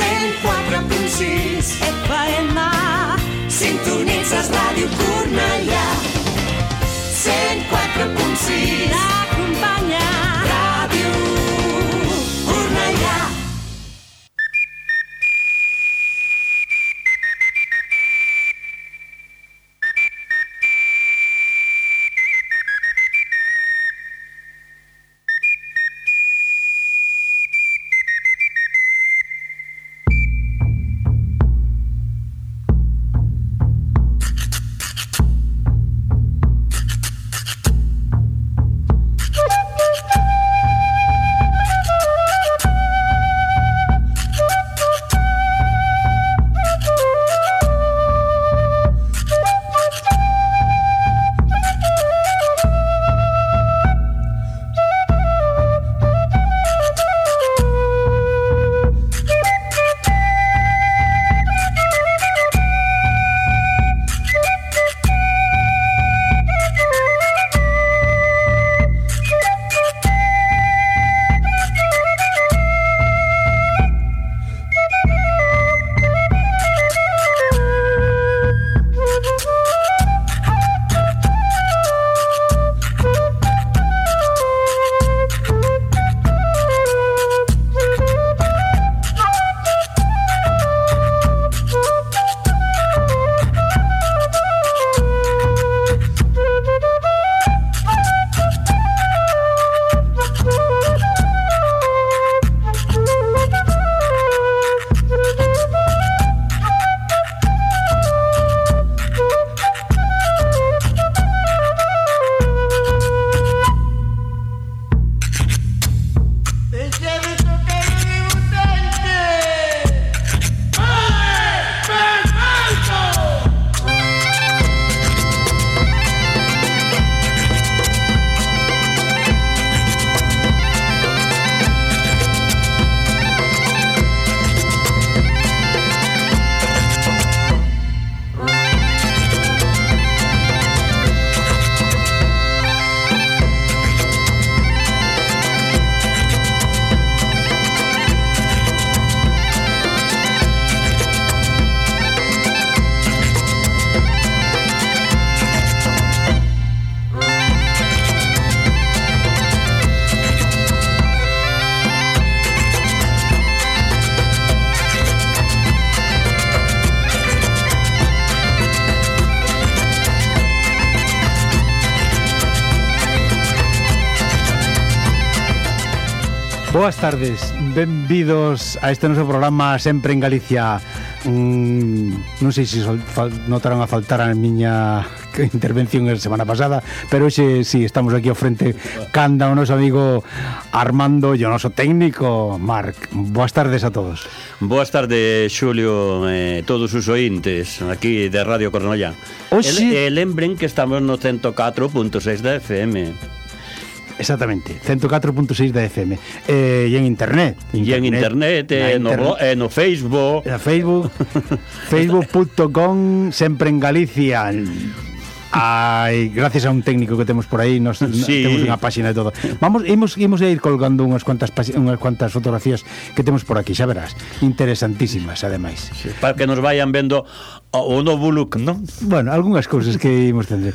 104.6 FM Sintonitzes Ràdio Cornellà. 104.6 Boas tardes, benvidos a este noso programa Sempre en Galicia. Mm, Non sei se notaron a faltar a miña intervención a semana pasada Pero hoxe, si, sí, estamos aquí ao frente Canda o noso amigo Armando e o noso técnico Marc. Boas tardes a todos. Boas tardes, Xulio, eh, todos os ointes aquí de Radio Cornellá. Oxe... E lembren que estamos no 104.6 da FM Exactamente, 104.6 da FM. Eh, e en internet. E en internet, eh, no, internet. No Facebook. Na Facebook, facebook.com, sempre en Galicia. Ai, gracias a un técnico que temos por aí, nos sí. temos unha páxina e todo. Vamos, imos, imos a ir colgando unhas cuantas unhas cuantas fotografías que temos por aquí, xa verás, interesantísimas ademais. Sí, para que nos vayan vendo Ah, o novo look, non? Bueno, algunhas cousas que imos tender.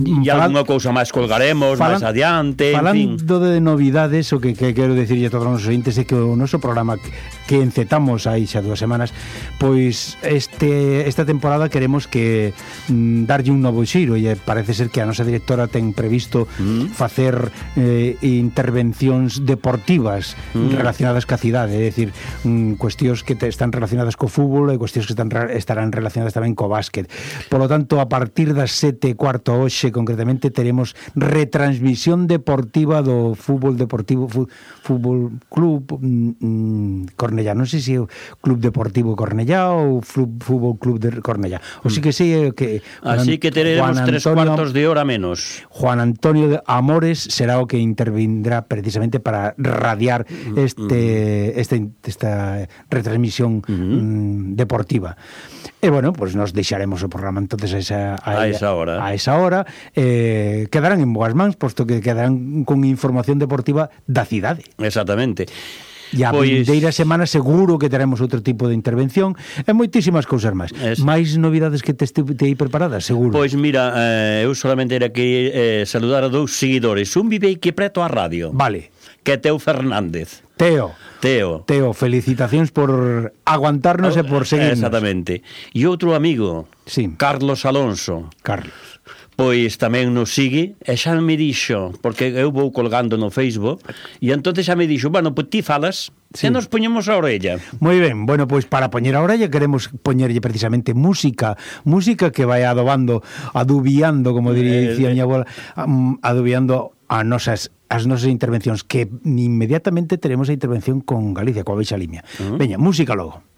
E algunha cousa máis colgaremos, falan, máis adiante, Falando en fin. de novidades, o que, que quero dicirlle a todos os ointes é que o noso programa que encetamos aí xa dúas semanas, pois este esta temporada queremos que mm, darlle un novo xiro e parece ser que a nosa directora ten previsto mm. facer eh, intervencións deportivas mm. relacionadas ca cidade, é dicir, mm, cuestións que te están relacionadas co fútbol e cuestións que están estarán relacionadas relacionadas tamén co básquet. Polo tanto, a partir das sete e cuarto hoxe, concretamente, teremos retransmisión deportiva do fútbol deportivo, fútbol club mm, mm, Cornellá. Non sei se é o Club Deportivo Cornellá ou Fútbol Club de Cornellá. O sí que sei é que... Así que teremos Antonio, tres cuartos de hora menos. Juan Antonio de Amores será o que intervindrá precisamente para radiar mm, este, mm. este, esta retransmisión mm. deportiva. E bueno, bueno, pois pues nos deixaremos o programa entonces a esa, a, a esa hora. A esa hora eh, quedarán en boas mans, posto que quedarán con información deportiva da cidade. Exactamente. E a pois... vindeira semana seguro que teremos outro tipo de intervención e moitísimas cousas máis. Es... Máis novidades que te, te aí preparadas, seguro. Pois mira, eh, eu solamente era que eh, saludar a dous seguidores. Un vivei que preto a radio. Vale que Teo Fernández. Teo. Teo. Teo, felicitacións por aguantarnos e por seguirnos. Exactamente. E outro amigo, sí. Carlos Alonso. Carlos. Pois tamén nos sigue e xa me dixo, porque eu vou colgando no Facebook, e entonces xa me dixo, bueno, pois ti falas, sí. e nos poñemos a orella. Moi ben, bueno, pois para poñer a orella queremos poñerlle precisamente música, música que vai adobando, adubiando, como diría, eh, dicía eh, miña abuela, adubiando a nosas as nosas intervencións que inmediatamente teremos a intervención con Galicia, coa Beixa Limia. Uh -huh. Veña, música logo.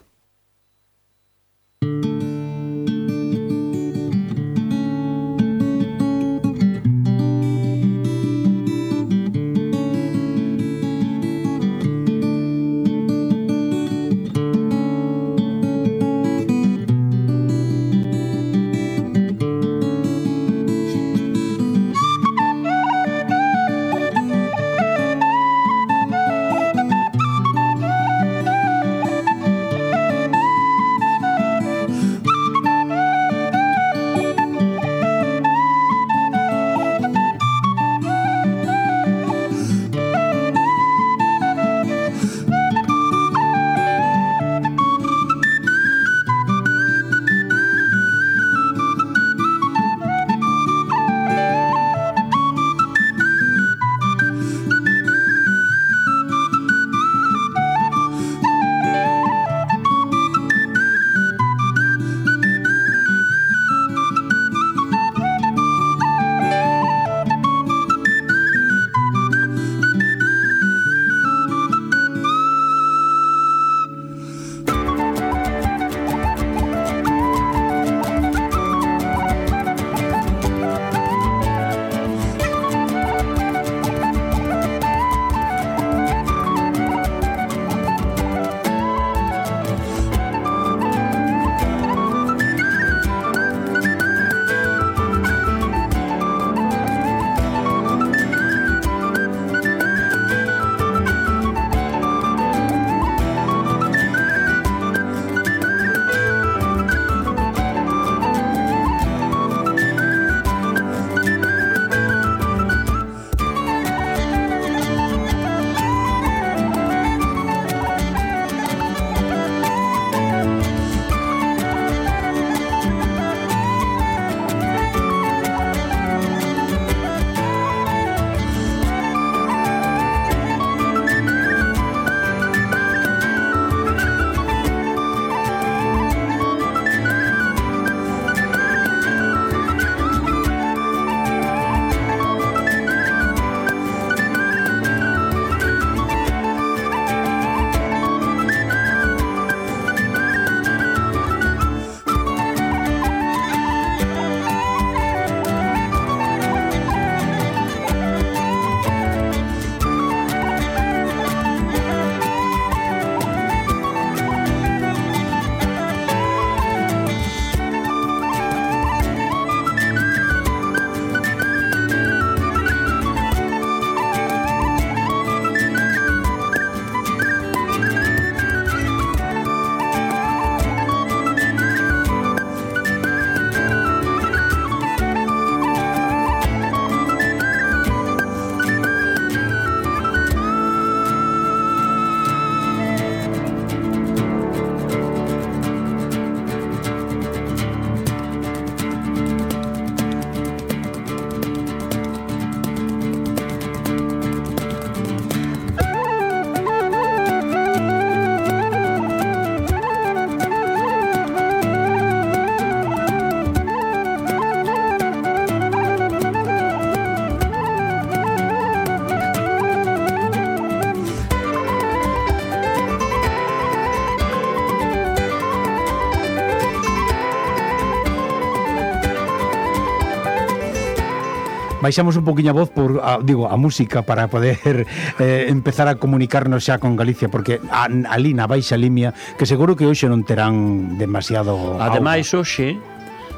baixamos un poquinho a voz por a, digo, a música para poder eh, empezar a comunicarnos xa con Galicia porque a, ali na Baixa Limia que seguro que hoxe non terán demasiado Ademais hoxe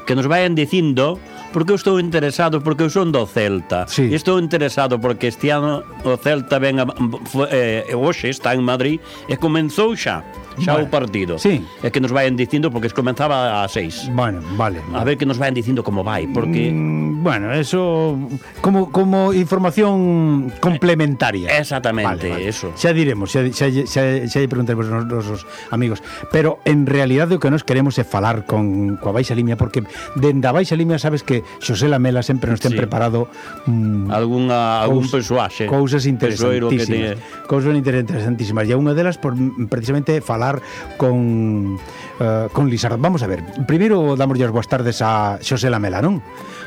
que nos vayan dicindo porque eu estou interesado porque eu son do Celta. Sí. Estou interesado porque este ano o Celta ven a, eh, hoxe está en Madrid e comenzou xa xa vale. o partido. Sí. É que nos vayan dicindo porque comenzaba a 6. Bueno, vale, vale. A ver que nos vayan dicindo como vai, porque mm, bueno, eso como como información complementaria. Eh, exactamente, vale, vale. eso. Xa diremos, xa xa xa, xa preguntaremos aos nosos amigos, pero en realidade o que nos queremos é falar con coa Baixa Limia porque dende a Baixa Limia sabes que Xosé Lamela sempre nos ten sí. preparado mm, algunha algún persoaxe. Cousas interesantísimas. Cousas interesantísimas. E unha delas por precisamente falar con uh, con Lizardo. Vamos a ver. Primeiro damos as boas tardes a Xosé Lamela, non?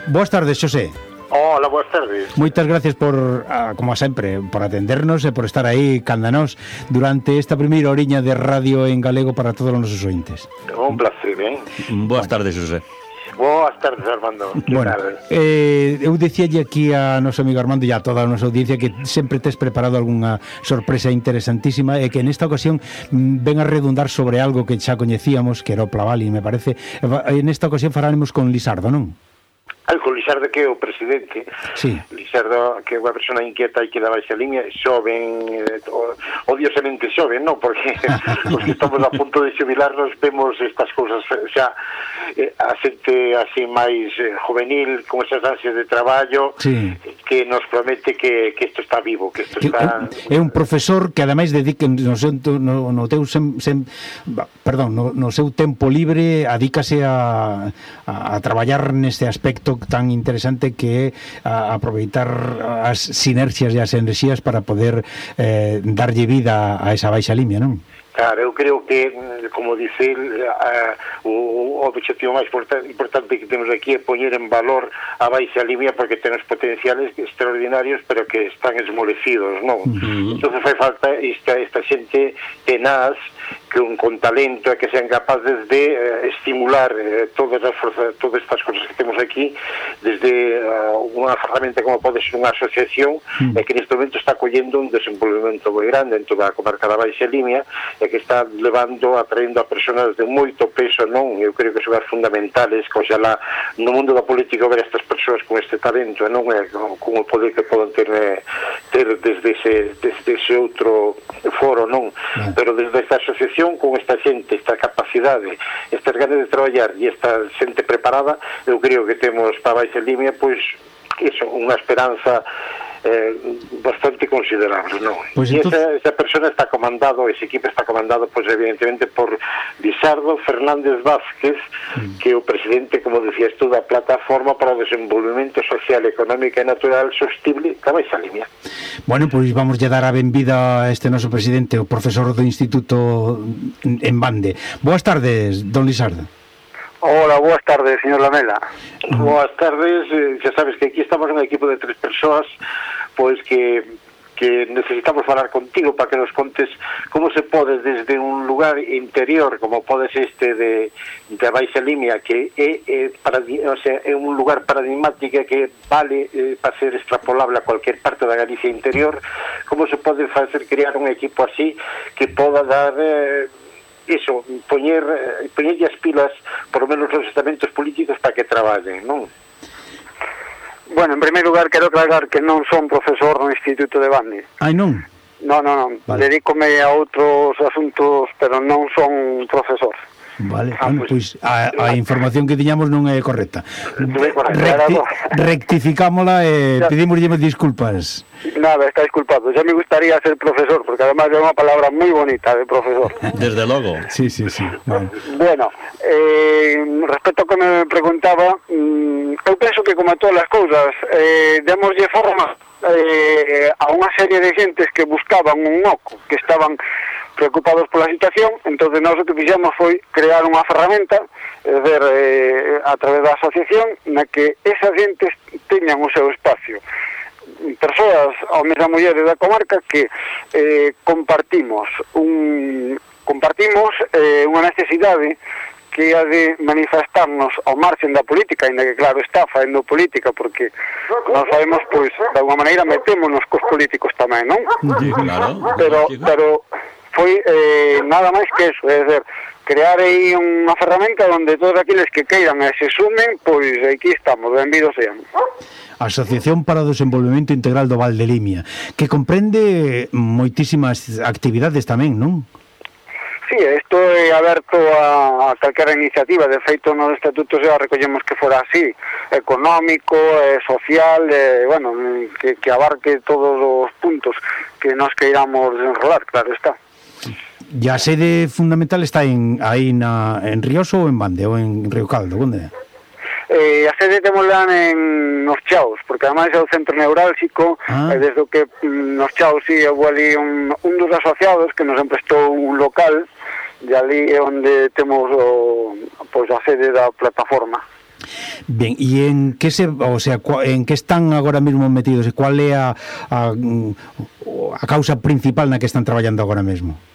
Boas tardes, Xosé. Hola, boas tardes. Moitas gracias por, como sempre, por atendernos e por estar aí candanós durante esta primeira oriña de radio en galego para todos os nosos ointes. Un placer, ben. Boas bueno. tardes, José. Boas tardes, Armando. Que bueno, tal? eh, eu dicíalle aquí a noso amigo Armando e a toda a nosa audiencia que sempre tes preparado algunha sorpresa interesantísima e que en esta ocasión mm, ven a redundar sobre algo que xa coñecíamos, que era o Plavali, me parece. Eh, en esta ocasión faránemos con Lisardo, non? algo Lizardo que é o presidente sí. Lizardo que é unha persona inquieta e que da baixa liña xoven eh, odiosamente xoven non porque os que estamos a punto de xubilarnos vemos estas cousas xa eh, a xente así máis eh, juvenil con esas ansias de traballo sí. que nos promete que, que isto está vivo que isto está... É, é un profesor que ademais dedique no, no, no teu sem, sem, perdón, no, no seu tempo libre adícase a, a, a traballar neste aspecto tan interesante que é a, aproveitar as sinerxias e as enerxías para poder eh, darlle vida a esa baixa limia, non? Claro, eu creo que, como dice el, a, o, o objetivo máis importante que temos aquí é poñer en valor a Baixa Limia porque ten os potenciales extraordinarios pero que están esmolecidos, non? Uh -huh. Entón fai falta esta, esta xente tenaz que un con talento e que sean capaces de eh, estimular eh, todas as forzas, todas estas cousas que temos aquí desde uh, unha ferramenta como pode ser unha asociación uh -huh. e eh, que neste momento está collendo un desenvolvemento moi grande en toda a comarca da Baixa Limia e que está levando, atraendo a personas de moito peso, non? Eu creo que son as fundamentales pois que oxalá no mundo da política ver estas persoas con este talento, non? E con o poder que poden ter, eh, ter desde ese, desde ese outro foro, non? Pero desde esta asociación con esta xente, esta capacidade, estas ganas de traballar e esta xente preparada, eu creo que temos para baixa línea, pois, iso, unha esperanza eh, bastante considerable, non? Pois pues entonces... Esa, esa persona está comandado, ese equipo está comandado, pois pues, evidentemente, por Lizardo Fernández Vázquez, mm. que é o presidente, como decías tú, da Plataforma para o Desenvolvimento Social, Económico e Natural Sostible Cabeza Limia. Bueno, pois pues vamos a dar a benvida a este noso presidente, o profesor do Instituto en Bande. Boas tardes, don Lizardo. Hola, boas tardes, señor Lamela. Mm. Boas tardes, eh, xa sabes que aquí estamos en un equipo de tres persoas, pois que que necesitamos falar contigo para que nos contes como se pode desde un lugar interior como podes este de, de Baixa Limia que é, é, para, o sea, é un lugar paradigmático que vale eh, para ser extrapolable a cualquier parte da Galicia interior como se pode facer crear un equipo así que poda dar eh, iso, poñer, eh, poñerlle as pilas, por lo menos os estamentos políticos, para que traballen, non? Bueno, en primeiro lugar, quero aclarar que non son profesor no Instituto de Bande. Ai, non? Non, non, non. Vale. Dedícome a outros asuntos, pero non son profesor. Vale, ah, bueno, pois pues, a, a información que tiñamos non é correcta. Non é correcta. Recti, rectificámola e eh, pedimoslle disculpas. Nada, está disculpado. Ya me gustaría ser profesor, porque además é unha palabra moi bonita de profesor. Desde logo. Sí, sí, sí. Vale. Bueno, eh, respecto que me preguntaba, mm, eu penso que como a todas as cousas, eh, demoslle forma eh, a unha serie de xentes que buscaban un oco, que estaban preocupados pola situación, entón nós o que fixemos foi crear unha ferramenta, é dizer, eh, a través da asociación, na que esas xentes teñan o seu espacio persoas, homens e mulleres da comarca que eh, compartimos un compartimos eh, unha necesidade que é de manifestarnos ao marxen da política, ainda que claro está faendo política, porque non sabemos, pois, de alguma maneira metémonos cos políticos tamén, non? Claro, pero, pero foi eh, nada máis que eso, é dizer, crear aí unha ferramenta onde todos aqueles que queiran e se sumen, pois aquí estamos, benvidos sean. Asociación para o Desenvolvemento Integral do Val de Limia, que comprende moitísimas actividades tamén, non? Sí, isto é aberto a, a calquera iniciativa, de feito no estatuto xa recollemos que fora así, económico, eh, social, eh, bueno, que, que abarque todos os puntos que nos queiramos desenrolar, claro está. E a sede fundamental está en, aí na, en Rioso ou en Bande ou en Río Caldo, onde? Eh, a sede temola en nos Chaos, porque ademais é o centro neurálxico, ah. eh, desde o que mm, nos Chaos si sí, houve ali un, un dos asociados que nos emprestou un local, e ali é onde temos o, pois, a sede da plataforma. Ben, e en que se, o sea, en que están agora mesmo metidos e cual é a, a, mm, a causa principal na que están traballando agora mesmo?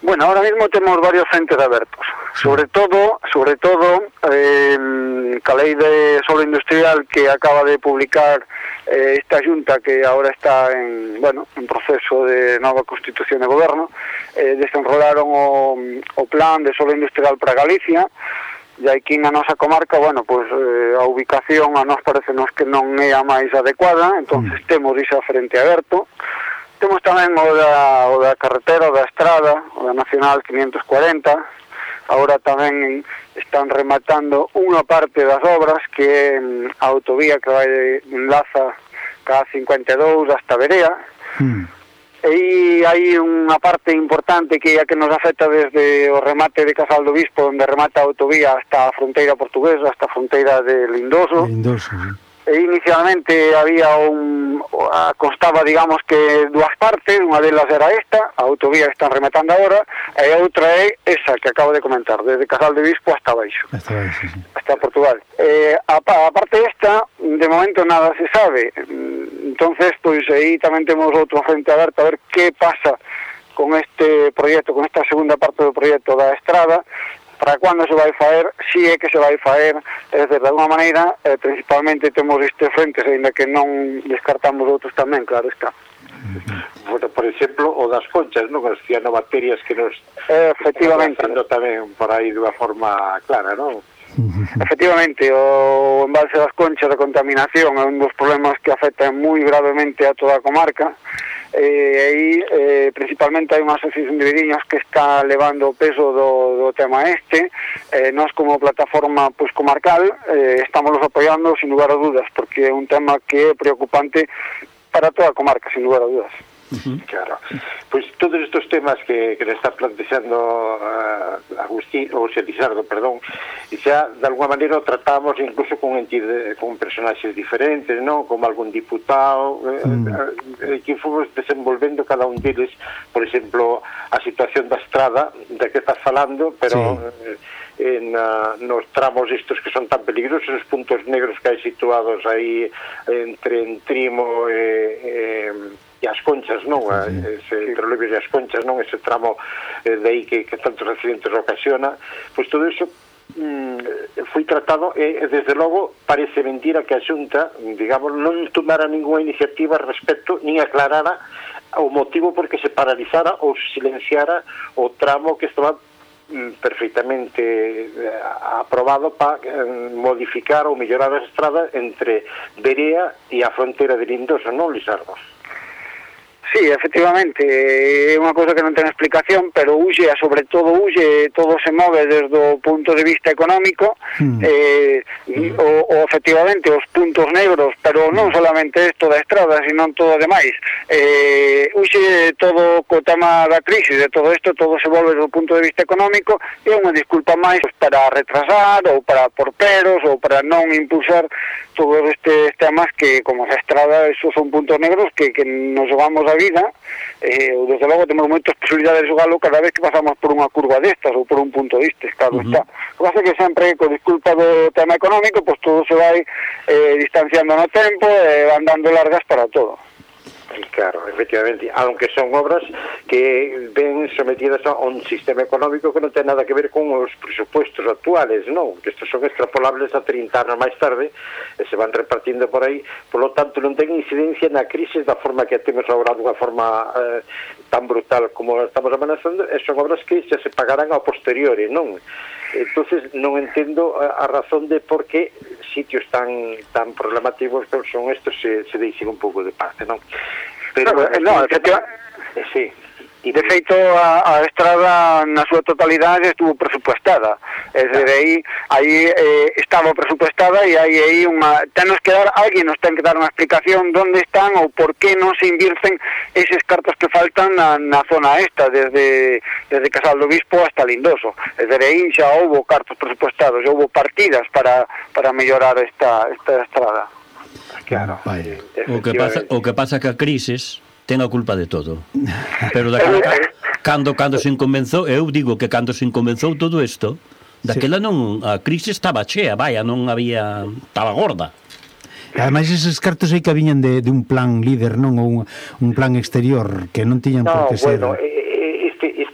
Bueno, ahora mismo temos varios frentes abertos. Sobre todo, sobre todo, eh, ca lei de solo industrial que acaba de publicar eh, esta xunta que ahora está en, bueno, en proceso de nova constitución de goberno, eh, desenrolaron o, o plan de solo industrial para Galicia, e aquí na nosa comarca, bueno, pois eh, a ubicación a nos parece nos que non é a máis adecuada, entonces mm. temos isa frente aberto, Temos tamén o da, o da carretera, o da estrada, o da Nacional 540, agora tamén están rematando unha parte das obras que é mm, a autovía que vai de enlaza ca 52 hasta Berea, mm. E hai unha parte importante que a que nos afecta desde o remate de Casal do Bispo, onde remata a autovía hasta a fronteira portuguesa, hasta a fronteira de Lindoso. Lindoso, sí e inicialmente había un costaba, digamos, que dúas partes, unha delas era esta, a autovía que están rematando agora, e a outra é esa que acabo de comentar, desde Casal de Bispo hasta Baixo, hasta, Baixo, sí. hasta Portugal. Eh, a, a parte esta, de momento nada se sabe, entonces, pois pues, aí tamén temos outro frente aberto a ver que pasa con este proyecto, con esta segunda parte do proyecto da estrada, para cando se vai faer, si é que se vai faer, é dicir, de alguma maneira, eh, principalmente temos estes frentes, aínda que non descartamos outros tamén, claro está. Bueno, por exemplo, o das conchas, non? As cianobacterias que nos... Eh, efectivamente. Que tamén por aí de unha forma clara, non? Efectivamente, o embalse das conchas da contaminación é un dos problemas que afecta moi gravemente a toda a comarca eh, aí eh, principalmente hai unha asociación de viriños que está levando o peso do, do tema este eh, nós como plataforma pues, comarcal eh, estamos los apoiando sin lugar a dudas porque é un tema que é preocupante para toda a comarca, sin lugar a dudas. Claro. Pois pues, todos estes temas que, que le está plantexando uh, Agustín, ou Xelizardo, perdón, xa de alguma maneira o tratamos incluso con entidade, con personaxes diferentes, non? Como algún diputado, uh eh, que fomos desenvolvendo cada un deles, por exemplo, a situación da estrada, da que estás falando, pero... Sí. Eh, en, uh, nos tramos estos que son tan peligrosos, os puntos negros que hai situados aí entre Entrimo e... e e as conchas, non? Eh, ese Trelevios e as conchas, non? Ese tramo eh, de aí que, que tantos accidentes ocasiona. Pois todo iso mm, foi tratado e, desde logo, parece mentira que a Xunta, digamos, non tomara ninguna iniciativa al respecto, nin aclarara o motivo por que se paralizara ou silenciara o tramo que estaba mm, perfectamente eh, aprobado para eh, modificar ou mellorar a estrada entre Berea e a fronteira de Lindoso, non Lisardos. Sí, efectivamente, é unha cousa que non ten explicación, pero huye, sobre todo huye, todo se move desde o punto de vista económico, mm. eh, o, o efectivamente os puntos negros, pero non hmm. solamente isto da estrada, sino todo demais. Eh, huye todo co tema da crisis, de todo isto, todo se volve desde o punto de vista económico, e unha disculpa máis para retrasar, ou para porperos, ou para non impulsar todos estes temas que, como a estrada, esos son puntos negros que, que nos vamos a vir vida, eh, ou desde logo temos moitas posibilidades de xogalo cada vez que pasamos por unha curva destas ou por un punto destes, claro uh -huh. está. O que pasa que sempre, co disculpa do tema económico, pois pues todo se vai eh, distanciando no tempo e eh, van dando largas para todo. Sí, claro, efectivamente, aunque son obras que ven sometidas a un sistema económico que non ten nada que ver con os presupuestos actuales, non? Que estos son extrapolables a 30 anos máis tarde e se van repartindo por aí, por lo tanto non ten incidencia na crise da forma que temos agora dunha forma eh, tan brutal como estamos amenazando, e son obras que xa se pagarán a posteriori, non? entonces non entendo a razón de por que sitios tan tan problemativos como son estos se, se deixen un pouco de parte, non? Pero, eh, no, efectiva, eh, sí. E de feito a, a estrada na súa totalidade estuvo presupuestada. É dicir, aí, aí eh, estaba presupuestada e aí aí unha tenos que dar alguén nos ten que dar unha explicación onde están ou por que non se invirten eses cartos que faltan na, na zona esta desde desde Casal do Bispo hasta Lindoso. É dicir, aí xa houbo cartos presupuestados, xa houbo partidas para para mellorar esta esta estrada. Claro. Vai. Eh, o que pasa o que pasa que a crisis ten a culpa de todo. Pero daquela, cando, cando se inconvenzou, eu digo que cando se inconvenzou todo isto, daquela non, a crise estaba chea, vaya, non había, estaba gorda. Ademais, eses cartos aí que viñan de, de un plan líder, non? Ou un, un plan exterior que non tiñan no, por que ser... Bueno, eh,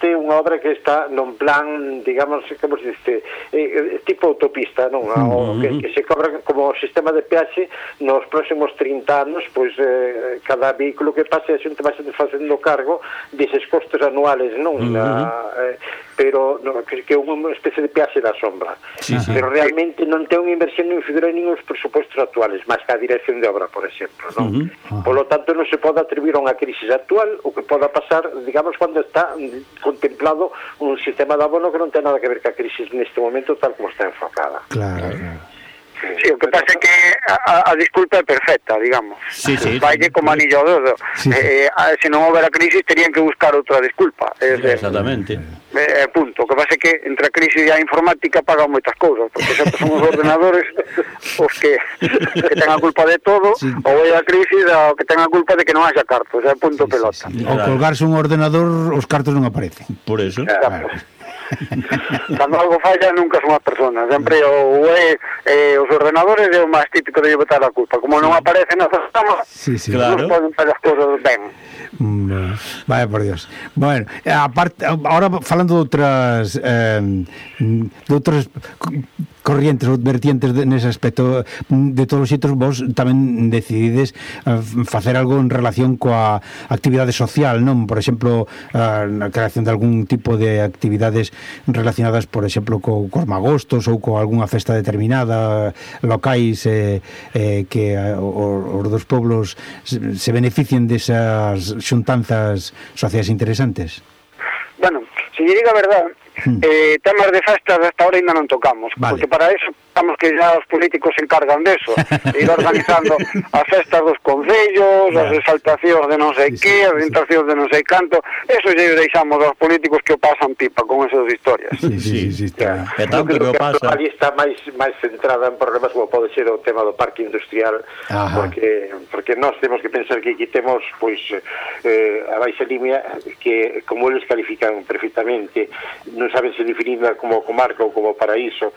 realmente unha obra que está non plan, digamos, como se dice, eh, tipo autopista, non? Ah, o, que, que se cobra como sistema de peaxe nos próximos 30 anos, pois eh, cada vehículo que pase a xente vai facendo cargo dises costes anuales, non? Na, eh, pero no, que, que é unha especie de peaxe da sombra. Sí, sí. Pero realmente non ten unha inversión nin figura nin os presupostos actuales, máis que a dirección de obra, por exemplo, non? Uh -huh. Por lo tanto, non se pode atribuir a unha crisis actual o que poda pasar, digamos, cando está con contemplado un sistema de abono que non ten nada que ver ca crisis neste momento tal como está enfocada. Claro. claro. Sí, o que pasa é que a, a disculpa é perfecta, digamos. Sí, sí, Valle como anillo ao dedo. Sí, sí. Eh, ah, se non houbera crisis, terían que buscar outra disculpa. É, eh, Exactamente. Eh, eh punto. O que pasa é que entre a crisis e a informática pagan moitas cousas, porque sempre son os ordenadores os que, que ten a culpa de todo, sí. ou é a crisis o que ten a culpa de que non haxa cartos, é punto sí, pelota. Sí, sí. Ao colgarse un ordenador, os cartos non aparecen. Por eso. Claro. claro. Cando algo falla nunca son as personas Sempre o é, eh, os ordenadores é o máis típico de botar a culpa. Como non aparecen as tramas sí, sí. Claro. Non poden fazer as cousas ben. Mm, Vaya por Dios. Bueno, aparte, agora falando de outras eh, de outras corrientes ou vertientes de, nese aspecto mm, de todos os xeitos vos tamén decidides uh, facer algo en relación coa actividade social, non? Por exemplo, eh, a uh, creación de algún tipo de actividades relacionadas, por exemplo, co, cos magostos ou co algunha festa determinada eh, locais eh, eh, que uh, os dos poblos se, se beneficien desas xuntanzas sociais interesantes. Bueno, se lle diga a verdade, Hmm. Eh, temas de festas hasta ahora ainda non tocamos, vale. porque para eso estamos que ya os políticos se encargan deso, ir organizando as festas dos concellos, as exaltacións de non sei que, as orientacións de non sei canto, eso lle deixamos aos políticos que o pasan pipa con esas historias. Sí, sí, sí, está. É tanto que, que o pasa. Ali está máis máis centrada en problemas como pode ser o tema do parque industrial, Ajá. porque porque nós temos que pensar que aquí temos pois eh, a baixa limia que como eles califican perfectamente, non saben se definirla como comarca ou como paraíso,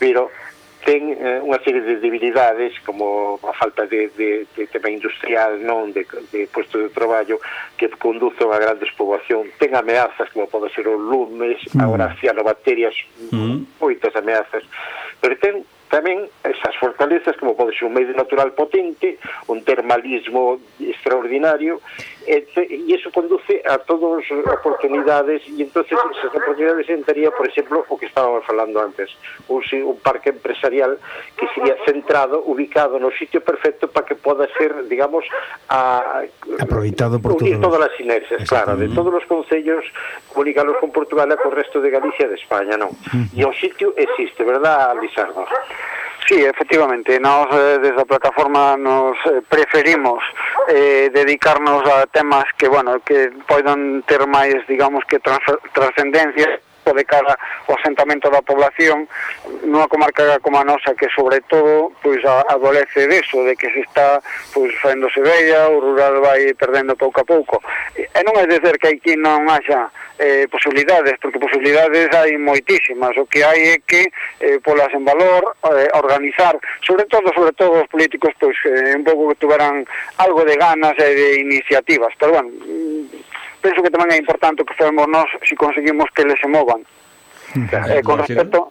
pero ten eh, unha serie de debilidades como a falta de, de, de tema industrial non de, de puesto de traballo que conduce a gran despoboación. ten ameazas como pode ser o lumes mm. agora as cianobacterias mm. moitas ameazas pero ten tamén esas fortalezas como pode ser un medio natural potente, un termalismo extraordinario e, e iso conduce a todas as oportunidades e entonces esas oportunidades entraría, por exemplo, o que estábamos falando antes, un, un parque empresarial que sería centrado, ubicado no sitio perfecto para que poda ser, digamos, a, aproveitado por unir todos. todas as inercias, claro, de todos os concellos comunicarlos con Portugal e co resto de Galicia e de España, non? Mm. E o sitio existe, verdad, Lisardo? Sí, efectivamente, nós eh, desde a plataforma nos eh, preferimos eh, dedicarnos a temas que, bueno, que poidan ter máis, digamos, que trascendencia xusto de cara ao asentamento da población nunha comarca como a nosa que sobre todo pois adolece deso, de que se está pois faéndose bella, o rural vai perdendo pouco a pouco. E non é dizer que aquí non haxa eh, posibilidades, porque posibilidades hai moitísimas, o que hai é que eh, polas en valor, eh, organizar, sobre todo, sobre todo os políticos, pois eh, un pouco que tuveran algo de ganas e de iniciativas, pero bueno, penso que tamén é importante que femos nós se si conseguimos que eles se movan. Eh, claro, eh, con respecto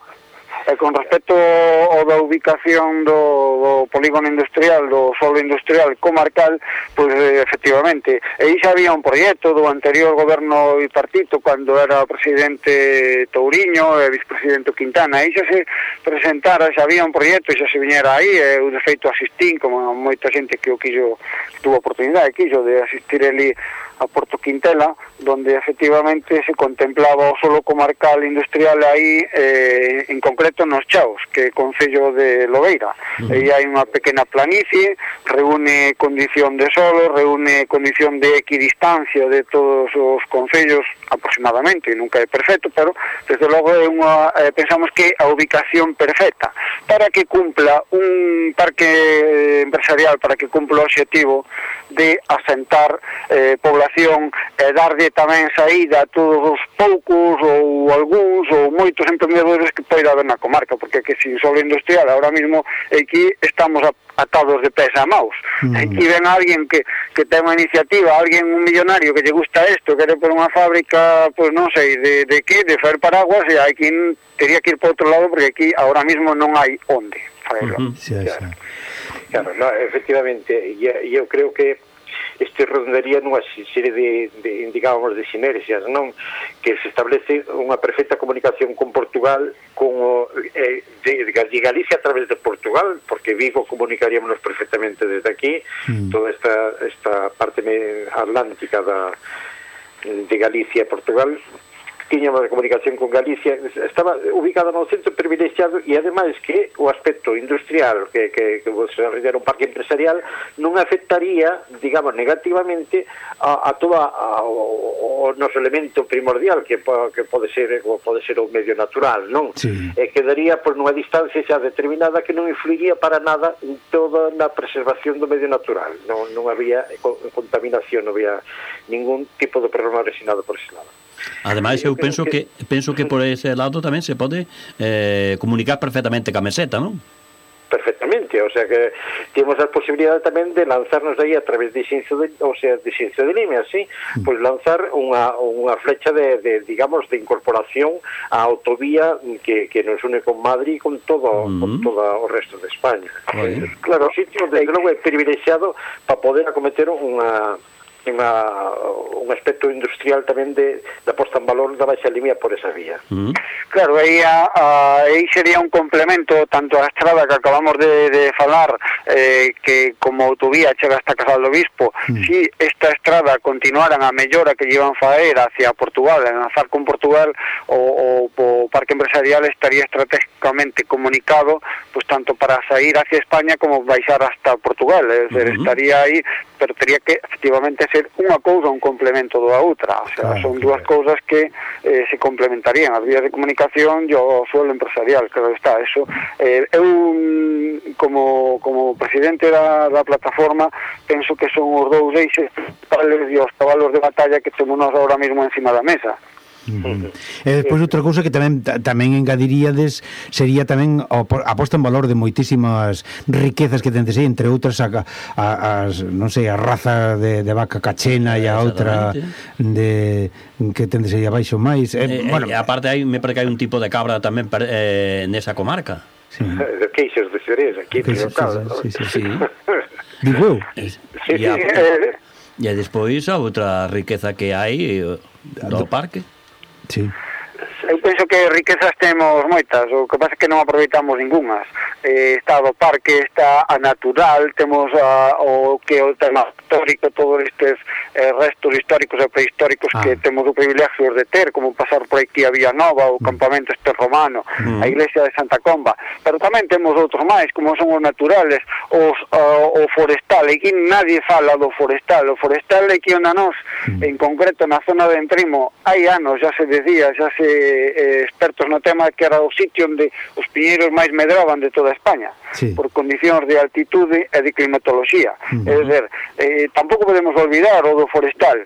E con respecto ao da ubicación do, do polígono industrial, do solo industrial comarcal, pois efectivamente, aí xa había un proxecto do anterior goberno bipartito cando era o presidente Touriño e vicepresidente Quintana, aí xa se presentara, xa había un proxecto e xa se viñera aí, e eu de feito asistín, como moita xente que o quillo, que tuvo oportunidade, quillo de asistir ali a Porto Quintela, donde efectivamente se contemplaba o solo comarcal industrial aí, eh, en concreto nos Chaos, que é Concello de Lobeira. Uh -huh. E hai unha pequena planicie, reúne condición de solo, reúne condición de equidistancia de todos os concellos aproximadamente, nunca é perfecto, pero desde logo é unha, eh, pensamos que a ubicación perfecta para que cumpla un parque eh, empresarial, para que cumpla o objetivo de asentar eh, población comunicación e darlle tamén saída a todos os poucos ou algúns ou moitos emprendedores que poida haber na comarca, porque que sin solo industrial ahora mismo aquí estamos atados de pés a maus. Mm. Aquí ven alguén que, que ten unha iniciativa, alguén un millonario que lle gusta isto, quere por unha fábrica, pois pues, non sei, de, de que, de fer paraguas, e hai quien teria que ir para outro lado porque aquí ahora mismo non hai onde. Faelo. Uh -huh. sí, sí. Claro, no, efectivamente, eu creo que este rondaría nunha serie de, de digamos, de sinerxias, non? Que se establece unha perfecta comunicación con Portugal, con o, eh, de, de Galicia a través de Portugal, porque Vigo comunicaríamos perfectamente desde aquí, mm. toda esta, esta parte atlántica da, de Galicia e Portugal tiñamos a comunicación con Galicia, estaba ubicada no centro privilexiado e ademais que o aspecto industrial que, que, que se arrendera un parque empresarial non afectaría, digamos, negativamente a, a toda a, o, o noso elemento primordial que, que pode ser o, pode ser o medio natural, non? Sí. E quedaría por nunha distancia xa determinada que non influiría para nada en toda na preservación do medio natural. Non, non había contaminación, non había ningún tipo de problema resinado por ese lado. Ademais eu, penso que, penso que por ese lado tamén se pode eh, comunicar perfectamente ca meseta, non? perfectamente, o sea que temos a posibilidade tamén de lanzarnos aí a través de xinzo de, o sea, de xinzo de línea, sí, mm. pois lanzar unha, unha flecha de, de, digamos, de incorporación á autovía que, que nos une con Madrid e con todo, mm con todo o resto de España. Oye. Claro, o sitio, desde eh, logo, é privilexiado para poder acometer unha unha, uh, un aspecto industrial tamén de, da posta en valor da baixa limia por esa vía. Mm. Claro, aí, a, a, aí sería un complemento tanto a estrada que acabamos de, de falar eh, que como autovía chega hasta Casal do Bispo, mm. Mm-hmm. si esta estrada continuaran a mellora que llevan faer hacia Portugal, a enlazar con Portugal o, o, o parque empresarial estaría estratégicamente comunicado pues tanto para sair hacia España como baixar hasta Portugal, es decir, mm estaría aí pero teria que efectivamente ser unha cousa un complemento da outra, o sea, claro, son dúas cousas que eh, se complementarían, as vías de comunicación e o suelo empresarial, claro está, eso eh, eu mm, como, como presidente da, da plataforma penso que son os dous eixes principales e os cabalos de batalla que temos nós ahora mesmo encima da mesa. Uh eh, -huh. E despois outra cousa que tamén tamén engadiríades sería tamén a posta en valor de moitísimas riquezas que tendes aí, entre outras a, a, as, non sei, a raza de, de vaca cachena e a outra de que tendes aí abaixo máis. Eh, eh, eh bueno, eh, aparte hai me parece que hai un tipo de cabra tamén per, eh, nesa comarca. Sí. Dos queixos de xerez aquí, queixos, sí, sí, sí. Digo eu. Sí, sí. E despois a outra riqueza que hai eh, do parque. too. eu penso que riquezas temos moitas, o que pasa é que non aproveitamos ningunhas. Eh, está o parque, está a natural, temos a, o que o tema histórico, todos estes eh, restos históricos e prehistóricos ah. que temos o privilegio de ter, como pasar por aquí a Villanova, o mm. campamento este romano, mm. a iglesia de Santa Comba, pero tamén temos outros máis, como son os naturales, os, uh, o forestal, e aquí nadie fala do forestal, o forestal que onde nós, mm. en concreto na zona de Entrimo, hai anos, já se decía, já se Eh, eh, expertos no tema que era o sitio onde os piñeiros máis medraban de toda España sí. por condicións de altitude e de climatoloxía uh -huh. é dizer, eh, tampouco podemos olvidar o do forestal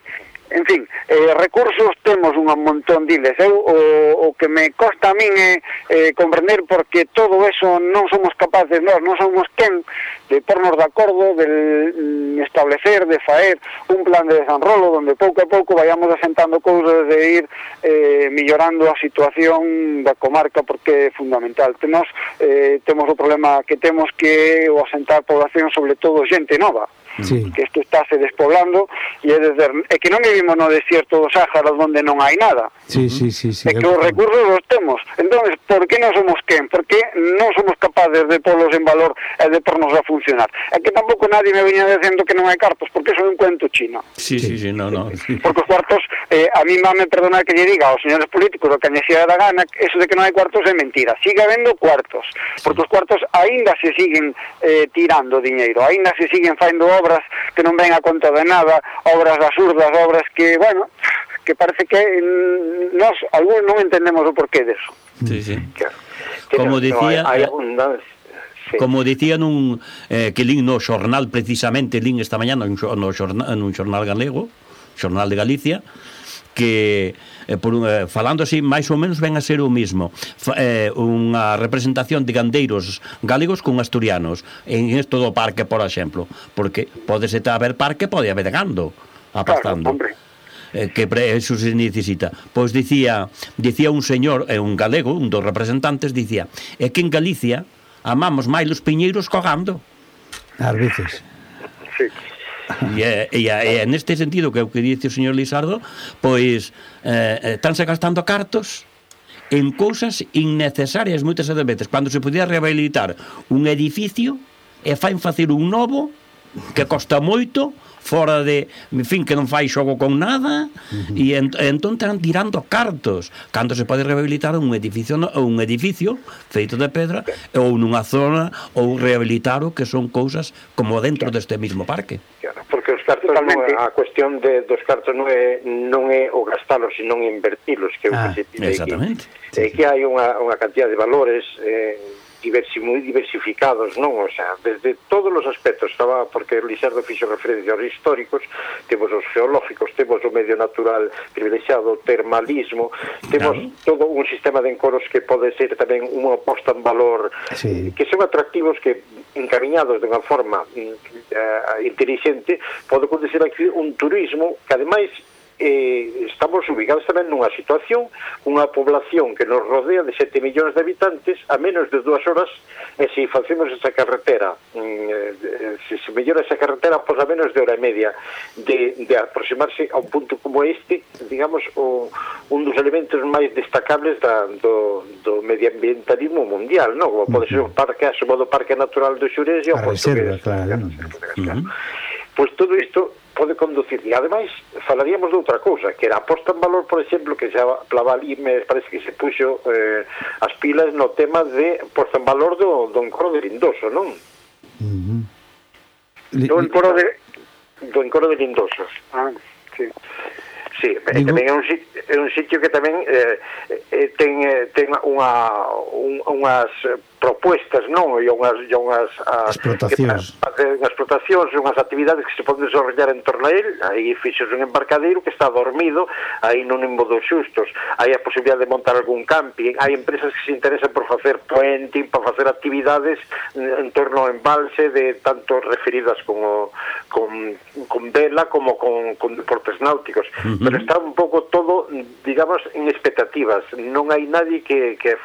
En fin, eh, recursos temos un montón diles. Eu, o, o que me costa a min é eh, comprender porque todo eso non somos capaces, nós non somos quen de pornos de acordo, de mm, establecer, de faer un plan de desenrolo onde pouco a pouco vayamos asentando cousas de ir eh, millorando a situación da comarca porque é fundamental. Temos, eh, temos o problema que temos que o asentar población, sobre todo xente nova sí. que isto estáse despoblando e é, desde, é que non vivimos no desierto do Sáhara onde non hai nada sí, sí, sí, sí, é que os recursos os temos entonces por que non somos quen? por que non somos capaces de polos en valor e de pornos a funcionar? é que tampouco nadie me veña dicendo que non hai cartos porque son un cuento chino sí, sí, sí, no, no. Sí. porque os cuartos eh, a mí máme perdonar que lle diga aos señores políticos o que a da gana eso de que non hai cuartos é mentira siga habendo cuartos porque os cuartos aínda se siguen eh, tirando diñeiro aínda se siguen faendo obras obras que non ven a conta de nada, obras absurdas, obras que, bueno, que parece que mm, nós algúns non entendemos o porqué deso. Sí, sí. Claro. Como dicía, hai, hai eh, abundancia Sí. Como dicía nun eh, que lin no xornal precisamente lin esta mañana no xornal, nun xornal galego, Xornal de Galicia, que eh, por eh, falando así máis ou menos ven a ser o mismo Fa, eh, unha representación de gandeiros galegos con asturianos en isto do parque por exemplo porque pode ser haber parque pode haber gando apastando claro, hombre eh, que pre, eso se necesita. Pois dicía, dicía un señor, eh, un galego, un dos representantes, dicía, é que en Galicia amamos máis os piñeiros cogando. Ás veces. Sí e, e, e, e neste sentido que é o que dice o señor Lizardo, pois eh, eh estánse gastando cartos en cousas innecesarias moitas veces, cando se podía rehabilitar un edificio e fain facer un novo que costa moito fora de, en fin, que non fai xogo con nada, e ent entón están tirando cartos, cando se pode rehabilitar un edificio un edificio feito de pedra ou nunha zona ou rehabilitar o que son cousas como dentro deste mismo parque. Claro, porque os cartos Totalmente. non, a cuestión de, dos cartos non é, non é o gastalos, senón invertilos, que é o ah, que se pide Exactamente. Aquí. É que hai unha, unha cantidad de valores eh, diversi, moi diversificados, non? O sea, desde todos os aspectos, estaba porque Lisardo fixo referencia aos históricos, temos os geológicos, temos o medio natural privilexiado, o termalismo, temos claro. todo un sistema de encoros que pode ser tamén unha posta en valor, sí. que son atractivos que encaminhados de unha forma mm, eh, uh, inteligente, pode acontecer aquí un turismo que ademais eh, estamos ubicados tamén nunha situación, unha población que nos rodea de 7 millóns de habitantes a menos de dúas horas, e se facemos esa carretera, mm, eh, se, se mellora esa carretera, pois a menos de hora e media de, de aproximarse a un punto como este, digamos, o, un dos elementos máis destacables da, do, do medioambientalismo mundial, no? Como pode ser o parque, asomado parque natural do Xurés e o a Reserva, claro, claro, claro. Pois todo isto pode conducir. E ademais, falaríamos de outra cousa, que era a posta en valor, por exemplo, que xa ali, me parece que se puxo eh, as pilas no tema de posta en valor do, do encoro de Lindoso, non? Uh -huh. Do encoro de, do encoro de Lindoso. Ah, sí. Sí, Digo... tamén é un, sitio, é un sitio que tamén eh, eh ten, eh, ten unha, un, unhas propuestas, non? E unhas, e unhas a, explotacións. Que, unhas explotacións unhas actividades que se poden desarrollar en torno a él. Aí fixos un embarcadeiro que está dormido, aí non en modos xustos. Aí a posibilidad de montar algún camping. Hai empresas que se interesan por facer puenting, por facer actividades en torno ao embalse de tanto referidas como con, con vela como con, con deportes náuticos. Uh -huh. Pero está un pouco todo, digamos, en expectativas. Non hai nadie que, que,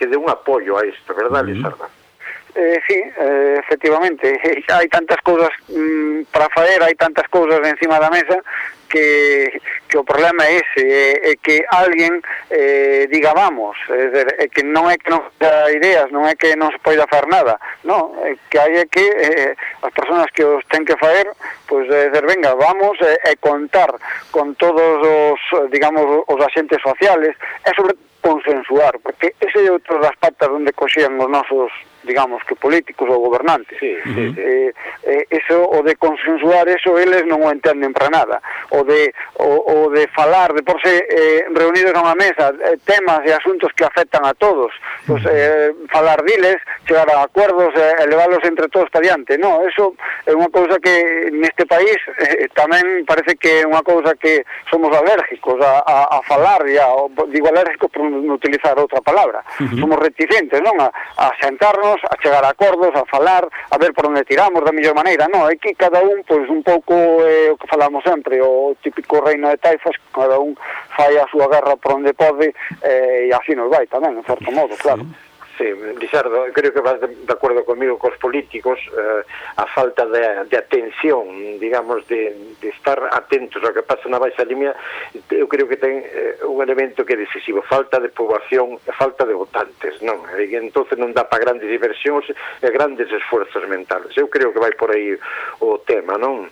que dé un apoio a isto, verdad? sociales, uh -huh. Eh, sí, eh, efectivamente, hai tantas cousas mm, para fazer, hai tantas cousas encima da mesa que, que o problema é ese, é, é que alguén eh, diga vamos, é, dizer, é que non é que non da ideas, non é que non se poida facer nada, non, é que hai é que eh, as persoas que os ten que facer, pois, é dizer, venga, vamos e, e contar con todos os, digamos, os axentes sociales, e sobre todo consensuar, porque ese é outro das patas onde coxían os nosos digamos que políticos ou gobernantes. Sí, sí, eh, eh, eh, eso o de consensuar eso eles non o entenden para nada. O de o, o de falar, de porse eh, reunidos nunha mesa eh, temas e asuntos que afectan a todos. Pues, eh, falar diles, chegar a acuerdos, eh, elevalos entre todos para diante. No, eso é unha cousa que neste país eh, tamén parece que é unha cousa que somos alérgicos a, a, a falar e a, digo alérgicos por non utilizar outra palabra. Uh -huh. Somos reticentes, non? A, a sentarnos reunirnos, a chegar a acordos, a falar, a ver por onde tiramos da mellor maneira, non, é que cada un, pois, un pouco eh, o que falamos sempre, o típico reino de taifas, cada un fai a súa guerra por onde pode, eh, e así nos vai tamén, en certo modo, claro. Sí sí, Lizardo, creo que vas de, de acordo comigo cos políticos eh, a falta de, de atención, digamos, de, de estar atentos ao que pasa na baixa limia, eu creo que ten eh, un elemento que é decisivo, falta de poboación, falta de votantes, non? E entonces non dá para grandes diversións e grandes esforzos mentales. Eu creo que vai por aí o tema, non?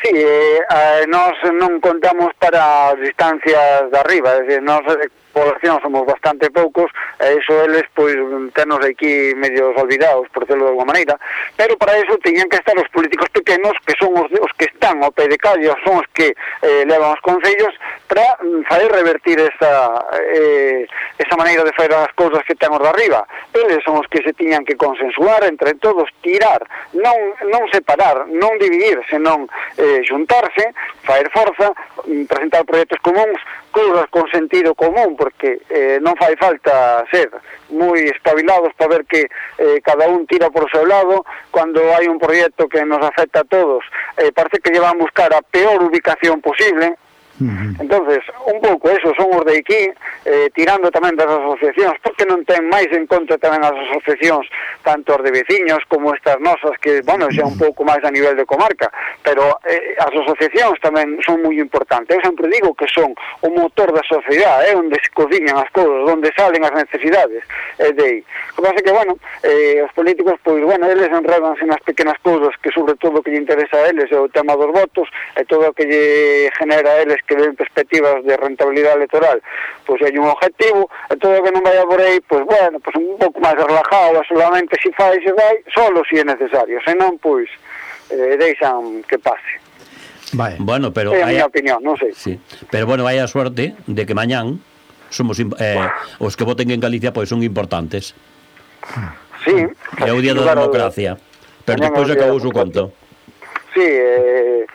Sí, eh, eh nós non contamos para as distancias de arriba, é dicir, nós eh, población somos bastante poucos e iso eles pois tenos aquí medios olvidados, por decirlo de alguma maneira, pero para iso tiñan que estar os políticos pequenos que son os, os que están ao pé de calle, son os que eh, levan os concellos para mm, fazer revertir esa, eh, esa maneira de fazer as cousas que temos de arriba. Eles son os que se tiñan que consensuar entre todos, tirar, non, non separar, non dividir, senón eh, juntarse, fazer forza, mm, presentar proxectos comuns, cousas con sentido común, porque eh, non fai falta ser moi espabilados para ver que eh, cada un tira por seu lado cando hai un proxecto que nos afecta a todos. Eh, parece que llevan a buscar a peor ubicación posible Uh -huh. entonces un pouco eso son os de aquí eh, tirando tamén das asociacións porque non ten máis en conta tamén as asociacións tanto as de veciños como estas nosas que, bueno, xa un pouco máis a nivel de comarca pero eh, as asociacións tamén son moi importantes eu sempre digo que son o motor da sociedade eh, onde se cociñan as cousas onde salen as necesidades eh, de aí o que pasa que, bueno, eh, os políticos pois, bueno, eles enredanse nas pequenas cousas que sobre todo que lle interesa a eles é o tema dos votos e todo o que lle genera a eles que ven perspectivas de rentabilidade electoral, pois hai un objetivo, e todo que non vaya por aí, pois bueno, pois un pouco máis relajado, solamente se si fai, se vai, solo se si é necesario, senón, pois, eh, deixan que pase. Vale. Bueno, pero é a haya... miña opinión, non sei. Sí. Pero bueno, vai a suerte de que mañán somos eh, os que voten en Galicia pois son importantes. Sí. É o día da democracia. Pero despois acabou o conto. Sí, eh,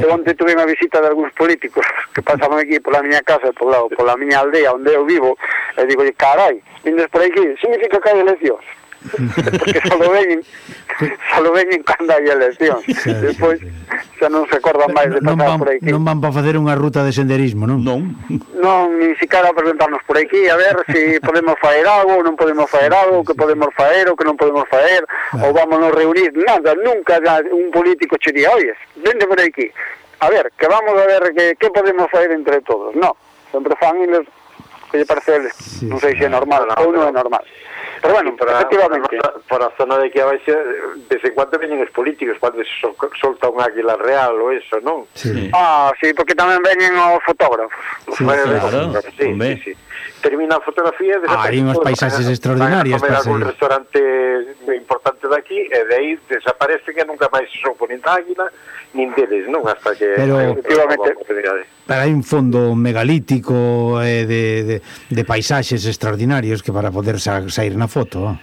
eu onte tuve unha visita de algúns políticos que pasaban aquí pola miña casa, pola, pola miña aldea onde eu vivo, e digo, carai, vindes por aquí, significa que hai eleccións. Porque só lo veñen, só lo veñen cando hai eleccións. Claro, Despois, sí, sí xa non se acordan máis de pasar van, por aquí. Non van para facer unha ruta de senderismo, non? Non. Non, ni siquiera presentarnos por aquí, a ver se si podemos faer algo, non podemos faer algo, que podemos faer ou que non podemos faer, claro. ou vámonos reunir, nada, nunca un político che diría, oyes, vende por aquí. A ver, que vamos a ver que, que podemos faer entre todos. No, sempre fan eles que lle parece a eles. Sí, non sei se é normal no, ou non é normal. Pero bueno, para, efectivamente. Para a zona de que abaixa, de vez en cuando veñen os políticos, cando se sol, solta un águila real ou eso, non? Sí. Ah, sí, porque tamén veñen os fotógrafos. Sí, claro, fotógrafos. sí, sí, sí termina a fotografía e ah, hai unhas paisaxes extraordinarias para algún restaurante importante daqui e de aí desaparece que nunca máis soupo nin da águila nin deles, non? Hasta que Pero, efectivamente Pero hai un fondo megalítico eh, de, de, de paisaxes extraordinarios que para poder sa, sair na foto. Eh?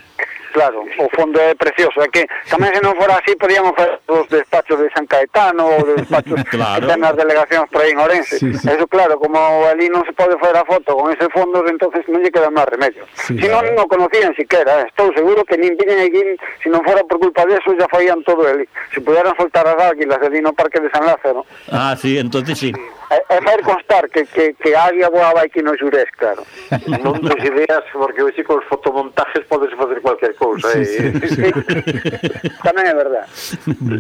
claro, o fondo é precioso, é que tamén se non fora así podíamos fazer os despachos de San Caetano ou despachos claro. que nas delegacións por aí en Orense. Sí, sí. Eso claro, como ali non se pode fazer a foto con ese fondo, entonces non lle queda máis remedio. Sí, si claro. non, non o conocían siquiera, eh. estou seguro que nin viñen aquí, se si non fora por culpa de eso, ya faían todo ali. Se pudieran soltar as águilas ali no Parque de San Lázaro. Ah, sí, entonces sí é ver constar que, que, que a águia voaba aquí que xurés, claro. Non tes ideas, porque hoxe con os fotomontajes podes facer cualquier cousa. Sí, eh? sí, sí. Tamén é verdad.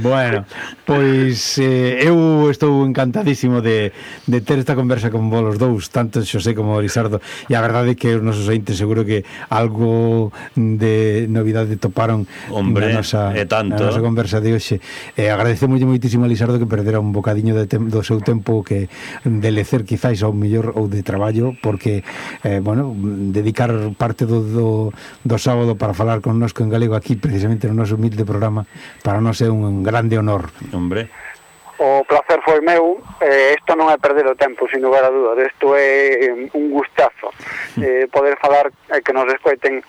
Bueno, pois eh, eu estou encantadísimo de, de ter esta conversa con vos dous, tanto Xosé como Lisardo, e a verdade é que os nosos ointes seguro que algo de novidade toparon Hombre, na nosa, e tanto. Na nosa conversa de hoxe. Eh, agradecemos moitísimo a Lisardo que perdera un bocadiño de tem, do seu tempo que de lecer quizáis ao mellor ou de traballo porque eh, bueno, dedicar parte do, do, do sábado para falar con nosco en galego aquí precisamente no noso humilde programa para nós é un grande honor. Hombre. O placer foi meu, isto esto non é perder o tempo, sin lugar a dúdas, isto é eh, un gustazo, mm. eh, poder falar e eh, que nos escoiten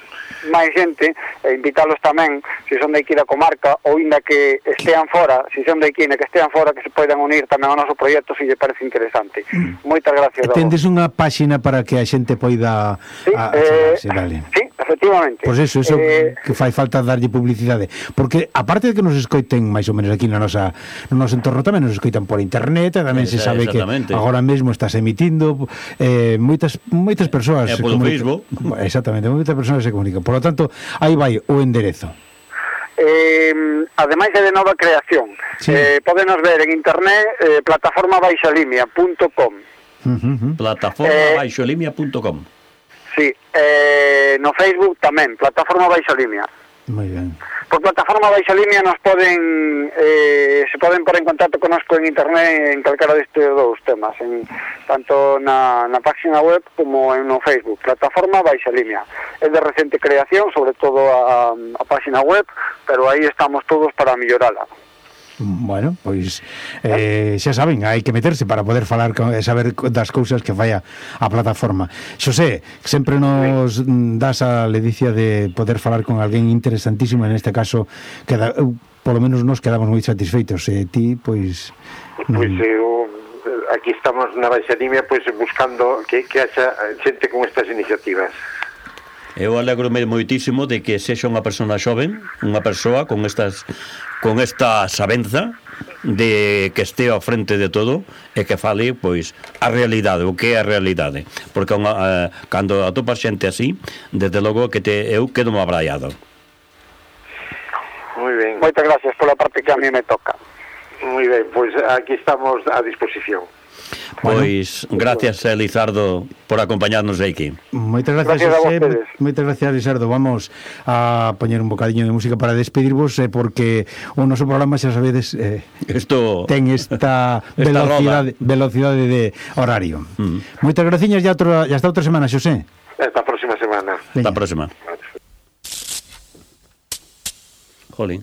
máis xente e invitalos tamén, se son de aquí da comarca ou inda que estean fora, se son de aquí na que estean fora, que se poidan unir tamén ao noso proxecto se lle parece interesante. Mm. Moitas gracias. Tendes unha páxina para que a xente poida... Sí, a, a, eh, sí, vale. sí Efectivamente. Pois pues eso, eso eh... que fai falta darlle publicidade, porque aparte de que nos escoiten máis ou menos aquí na nosa no noso entorno tamén nos escoitan por internet, e tamén Esa, se sabe que agora mesmo estás emitindo eh, moitas moitas persoas eh, polo Facebook. Exactamente, moitas persoas se comunican. Por lo tanto, aí vai o enderezo. Eh, ademais é de nova creación. Sí. Eh, podenos ver en internet eh, plataformabaixalimia.com. Uh -huh, uh -huh. Plataformabaixolimia.com. Eh, Sí, eh, no Facebook tamén, plataforma Baixa Limia. Moi ben. Por plataforma Baixa Limia nos poden eh, se poden por en contacto conosco en internet en calquera destes dous temas, en, tanto na, na página web como en no Facebook, plataforma Baixa Limia. É de recente creación, sobre todo a, a página web, pero aí estamos todos para mellorala. Bueno, pois eh, xa saben, hai que meterse para poder falar e saber das cousas que falla a plataforma. Xosé, sempre nos das a ledicia de poder falar con alguén interesantísimo, en este caso, que da, polo menos nos quedamos moi satisfeitos. E ti, pois... Non... Pois eu aquí estamos na Baixalimia pois buscando que, que haxa xente con estas iniciativas. Eu alegrome moitísimo de que sexa unha persona xoven, unha persoa con estas con esta sabenza de que este ao frente de todo e que fale pois a realidade, o que é a realidade, porque unha, uh, cando atopas xente así, desde logo que te eu quedo abraiado. Moi ben. Moitas gracias pola parte que a mí me toca. Moi ben, pois aquí estamos a disposición. Bueno. Pois gracias eh, Elizardo por acompañarnos aquí. Moitas gracias, gracias José, moitas gracias Elizardo. Vamos a poñer un bocadiño de música para despedirvos eh, porque o noso programa xa sabedes eh, Esto... ten esta, esta velocidade, velocidade de horario. Mm. Moitas graciñas e outra, hasta outra semana, Xosé. Esta próxima semana. Hasta a próxima. Jolín.